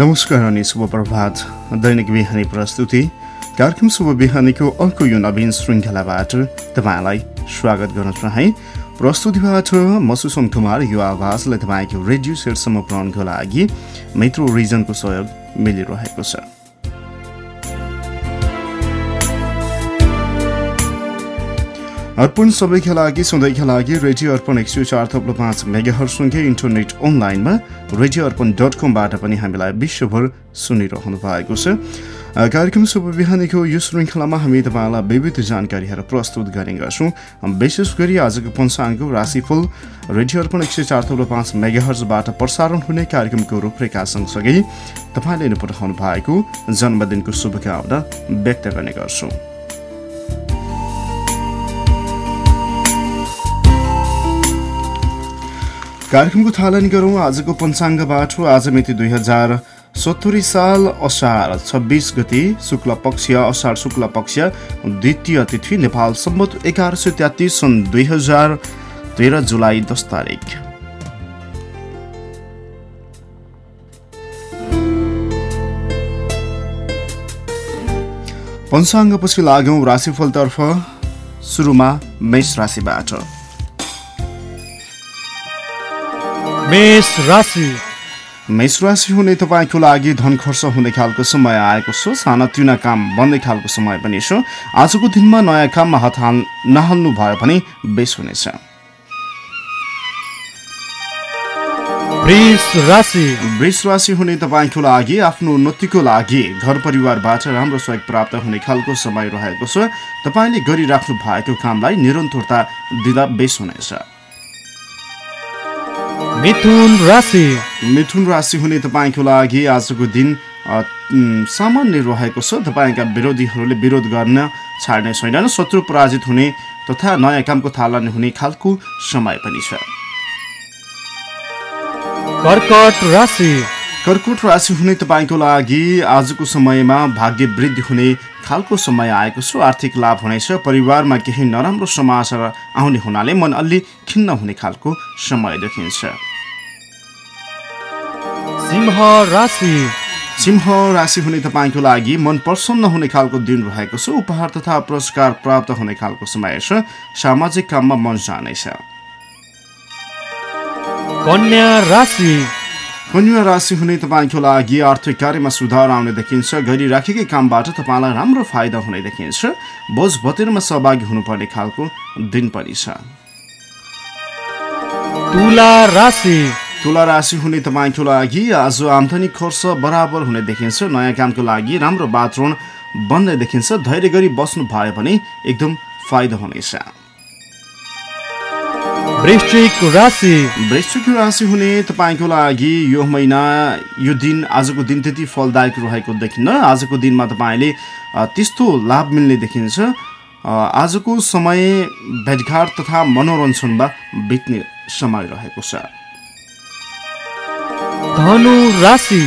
नमस्कार अनि शुभ प्रभात। दैनिक बिहानी प्रस्तुति। कार्यक्रम शुभ बिहानीको अर्को यो नवीन श्रृङ्खलाबाट तपाईँलाई स्वागत गर्न चाहे। प्रस्तुतिबाट म सुषम कुमार यो आवाजलाई तपाईँको रेडियो सेटसम्म पुऱ्याउनुको लागि मेट्रो रिजनको सहयोग मिलिरहेको छ। अर्पण सबैका लागि सधैँका लागि रेडियो अर्पण एक सय चार थप्लो पाँच मेगाहरूसँगै इन्टरनेट अनलाइनमा रेडियो अर्पण डट कमबाट पनि हामीलाई विश्वभर सुनिरहनु भएको छ। कार्यक्रम शुभ बिहानीको यो श्रृङ्खलामा हामी तपाईँलाई विविध जानकारीहरू प्रस्तुत गर्ने गर्छौँ। विशेष गरी आजको पञ्चाङ्गको राशिफल रेडियो अर्पण एक सय चार थप्लो पाँच मेगाहर्जबाट प्रसारण हुने कार्यक्रमको रूपरेखा सँगसँगै तपाईँले पठाउनु भएको जन्मदिनको शुभकामना व्यक्त गर्ने गर्छौँ। कार्यक्रमको थालनी गरौँ आजको पञ्चाङ्गबाट आज मिति दुई हजार सत्तरी साल असार छब्बिस गति शुक्ल पक्ष असार शुक्ल पक्ष द्वितीय तिथि नेपाल सम्बत एघार सय तेत्तिस सन् दुई हजार तेह्र जुलाई दस तारिक। पञ्चाङ्गपछि लागौँ राशिफलतर्फ सुरुमा मेष राशिबाट। मेष राशि। मेष राशि हुने तपाईँको लागि धन खर्च हुने खालको समय आएको छ। सानातिना काम बन्ने खालको समय पनि छ आजको दिनमा नयाँ काममा हात हाल नहाल्नु भयो भने बेस हुनेछ। वृष राशि। हुने तपाईँको लागि आफ्नो उन्नतिको लागि घर परिवारबाट राम्रो सहयोग प्राप्त हुने खालको समय रहेको छ। तपाईँले गरिराख्नु भएको कामलाई निरन्तरता दिँदा बेस हुनेछ। मिथुन राशि। मिथुन राशि हुने तपाईँको लागि आजको दिन सामान्य रहेको छ। तपाईँका विरोधीहरूले विरोध गर्न छाड्ने छैनन् शत्रु पराजित हुने तथा नयाँ कामको थालनी हुने खालको समय पनि छ। कर्कट राशि। कर्कट राशि हुने तपाईँको लागि आजको समयमा भाग्य वृद्धि हुने खालको समय आएको छ। आर्थिक लाभ हुनेछ। परिवारमा केही नराम्रो समाचार आउने हुनाले मन अलि खिन्न हुने खालको समय देखिन्छ। सिंह राशि। सिंह राशि हुने तपाईँको लागि मन प्रसन्न हुने खालको दिन रहेको छ। उपहार तथा पुरस्कार प्राप्त हुने खालको समय छ। सामाजिक काममा मन जानेछ कन्या राशि। कन्या राशि हुने तपाईँको लागि आर्थिक कार्यमा सुधार आउने देखिन्छ। गरिराखेकै कामबाट तपाईँलाई राम्रो फाइदा हुने देखिन्छ। बोझ भतेरमा सहभागी हुनुपर्ने खालको दिन पनि छ। तुला राशि। तुला राशि हुने तपाईँको लागि आज आम्दानी खर्च बराबर हुने देखिन्छ। नयाँ कामको लागि राम्रो वातावरण बन्ने देखिन्छ। धैर्य गरी बस्नु भयो भने एकदम फाइदा हुनेछ। वृश्चिक राशि। हुने तपाईँको लागि यो महिना यो दिन आजको दिन त्यति फलदायक रहेको देखिन्न। आजको दिनमा तपाईँले त्यस्तो लाभ मिल्ने देखिन्छ। आजको समय भेटघाट तथा मनोरञ्जनमा बित्ने समय रहेको छ। धनु राशि।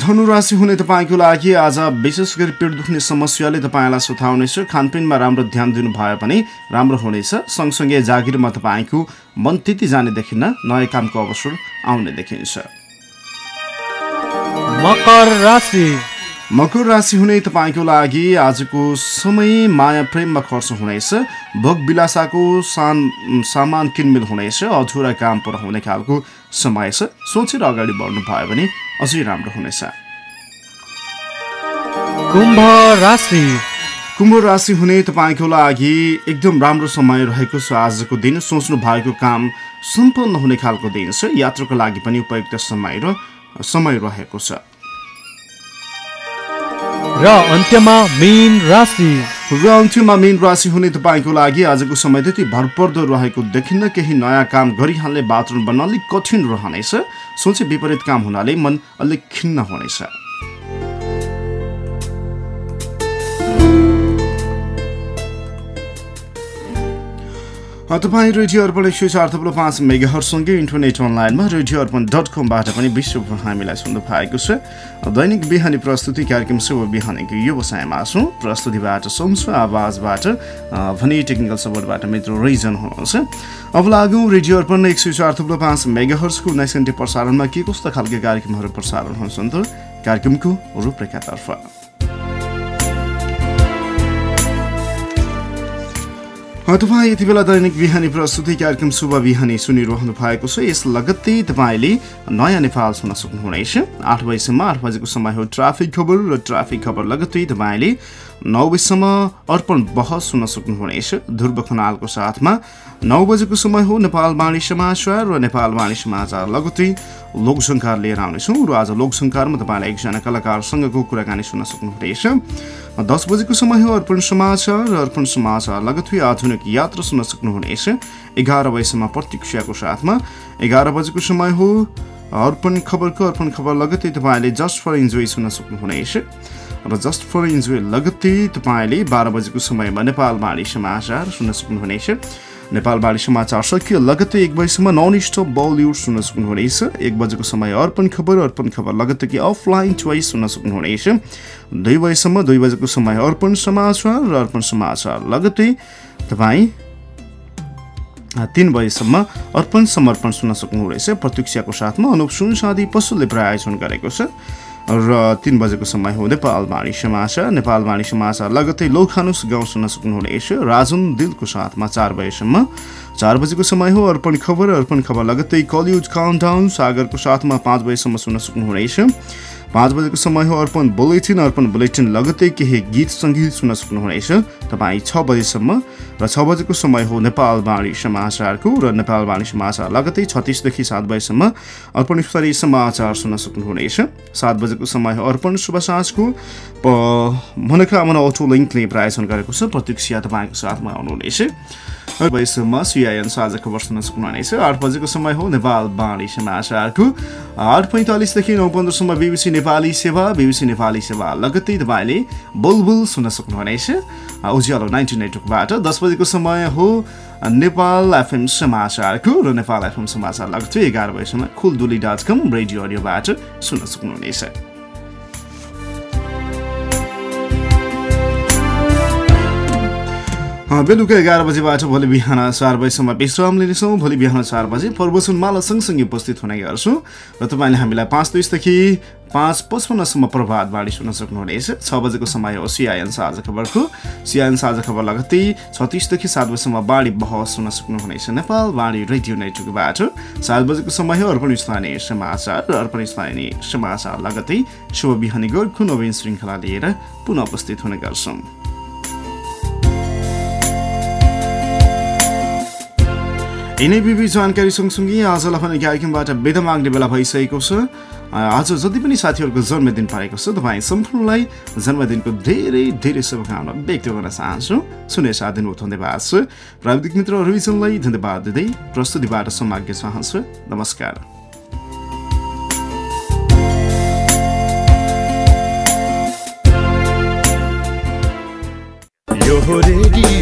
धनु राशि हुने तपाईँको लागि आज विशेष गरी पेट दुख्ने समस्याले तपाईँलाई सुताउनेछ खानपिनमा राम्रो ध्यान दिनु भयो भने राम्रो हुनेछ। सँगसँगै जागिरमा तपाईँको मन त्यति जाने देखिन्न नयाँ कामको अवसर आउने देखिन्छ मकर राशि। मकर राशि हुने तपाईँको लागि आजको समय माया प्रेममा खर्च हुनेछ। भोग विलासाको सान सामान किनमेल हुनेछ। अधुरा काम पर हुने खालको समय छ। सोचेर अगाडि बढ्नु भयो भने अझै राम्रो हुनेछ। कुम्भ राशि। कुम्भ राशि हुने तपाईँको लागि एकदम राम्रो समय रहेको छ आजको दिन। सोच्नु भएको काम सम्पन्न हुने खालको दिन छ। यात्राको लागि पनि उपयुक्त समय र समय रहेको छ। र अन्त्यमा मेन राशि। र अन्त्यमा मेन राशि हुने तपाईँको लागि आजको समय त्यति भरपर्दो रहेको देखिन्न केही नयाँ काम गरिहाल्ने वातावरण बन्न अलिक कठिन रहनेछ सोचे विपरीत काम हुनाले मन अलिक खिन्न हुनेछ तपाईँ रेडियो अर्पण एक सय चार थप्लो पाँच मेगाहरूसँगै इन्टरनेट अनलाइनमा रेडियो अर्पण डट कमबाट पनि विश्वभर हामीलाई सुन्नु भएको छ। दैनिक बिहानी प्रस्तुति कार्यक्रम शुभ बिहानीको व्यवसायमा छौँ प्रस्तुतिबाट सुन्छ आवाजबाट भने टेक्निकल सपोर्टबाट मित्र रिजन हुनुहुन्छ। अब लागौँ रेडियो अर्पण एक सय चार थप्लो पाँच मेगाहर्सको उन्नाइस घन्टे प्रसारणमा के कस्तो खालको कार्यक्रमहरू प्रसारण हुन्छन् त? कार्यक्रमको रूपरेखातर्फ। तपाईँ यति बेला दैनिक बिहानी प्रस्तुति कार्यक्रम शुभ बिहानी सुनिरहनु भएको छ। यस लगत्तै तपाईँले नयाँ नेपाल सुन्न सक्नुहुनेछ। आठ बजीसम्म आठ बजेको समय हो ट्राफिक खबर र ट्राफिक खबर लगत्तै तपाईँले नौ बजीसम्म अर्पण बहस सुन्न सक्नुहुनेछ। ध्रुव खनालको साथमा नौ बजेको समय हो नेपाल वाणी समाचार र नेपाल वाणी समाचार लगत्तै लोकसङ्कार लिएर आउनेछौँ र आज लोकसङ्कारमा तपाईँलाई एकजना कलाकारसँगको कुराकानी सुन्न सक्नुहुनेछ। दस बजेको समय हो अर्पण समाचार र अर्पण समाचार लगतै आधुनिक यात्रा सुन्न सक्नुहुनेछ। एघार बजीसम्म प्रतीक्षाको साथमा एघार बजेको समय हो। अर्पण खबरको अर्पण खबर लगतै तपाईँले जस्ट फर इन्जोय सुन्न सक्नुहुनेछ। र जस्ट फर इन्जोय लगत्तै तपाईँले बाह्र बजेको समयमा नेपाल बाणी समाचार सुन्न सक्नुहुनेछ। नेपालबारी समाचार सकियो लगत्तै एक बजीसम्म नन स्टप बलिउड सुन्न सक्नुहुनेछ। एक बजेको समय अर्पण खबर अर्पण खबर लगत्तै कि अफलाइन चोइस सुन्न सक्नुहुनेछ। दुई बजीसम्म दुई बजेको समय अर्पण समाचार र अर्पण समाचार लगत्तै तपाईँ तिन बजीसम्म अर्पण समर्पण सुन्न सक्नुहुनेछ। प्रतीक्षाको साथमा अनुप सुन सादी पशुले प्रायोजन गरेको छ। र तिन बजेको समय हो नेपाल वाणी समाचार नेपाल वाणी समाचार लगत्तै लोखानुस गाउँ सुन्न सक्नुहुनेछ। राजुन दिलको साथमा चार बजेसम्म। चार बजेको समय हो अर्पण खबर अर्पण खबर लगत्तै कलिउड काउन्टाउन सागरको साथमा पाँच बजीसम्म सुन्न सक्नुहुनेछ। पाँच बजेको समय हो अर्पण बुलेटिन। अर्पण बुलेटिन लगत्तै केही गीत सङ्गीत सुन्न सक्नुहुनेछ। तपाईँ छ बजीसम्म र छ बजेको समय हो नेपाल वाणी समाचारको र नेपाल वाणी समाचार लगत्तै छत्तिसदेखि सात बजीसम्म अर्पण स्तरीय समाचार सुन्न सक्नुहुनेछ। सात बजेको समय हो अर्पण शुभ साँझको। मनोकामना अटो लिङ्कले प्रायोजन गरेको छ। प्रतीक्षा तपाईँको साथमा आउनुहुनेछ। बजीसम्म सिआइएन साझा खबर सुन्न सक्नुहुनेछ आठ बजेको समय हो नेपाल बाणी समाचारको आठ पैँतालिसदेखि नौ पन्ध्रसम्म बिबिसी नेपाली सेवा बिबिसी नेपाली सेवा लगत्तै तपाईँले बुलबुल सुन्न सक्नुहुनेछ उज्यालो नाइन्टी नेटवर्कबाट दस बजेको समय हो नेपाल एफएम समाचारको र नेपाल एफएम समाचार लगत्तै एघार बजीसम्म खुलदुली डट कम रेडियो अडियोबाट सुन्न सक्नुहुनेछ बेलुका एघार बजीबाट भोलि बिहान चार बजीसम्म विश्राम लिनेछौँ। भोलि बिहान चार बजी प्रवचन माला सँगसँगै उपस्थित हुने गर्छौँ। र तपाईँले हामीलाई पाँच दुईदेखि पाँच पचपन्नसम्म प्रभात बाढी सुन्न सक्नुहुनेछ। छ बजेको समय हो सिआइएन साझा खबरको। सिआइएन साझा खबर लगत्तै छत्तिसदेखि सात बजीसम्म बाढी बहस सुन्न सक्नुहुनेछ। नेपाल बाढी रेडियो नेटवर्कबाट। सात बजेको समय हो अर्पण स्थानीय समाचार। र अर्पण स्थानीय समाचार लगत्तै शुभ बिहानी गोर्खु नवीन श्रृङ्खला लिएर पुनः उपस्थित हुने गर्छौँ। विविध जानकारी सँगसँगै आजलाई पनि कार्यक्रमबाट विधा माग्ने बेला भइसकेको छ। आज जति पनि साथीहरूको जन्मदिन परेको छ तपाईँ सम्पूर्णलाई जन्मदिनको धेरै धेरै शुभकामना व्यक्त गर्न चाहन्छु। सुने साथ दिनुभयो धन्यवाद छ। प्राविधिक मित्र रिजनलाई धन्यवाद दिँदै प्रस्तुतिबाट समाग्य चाहन्छु। नमस्कार। रेडियो।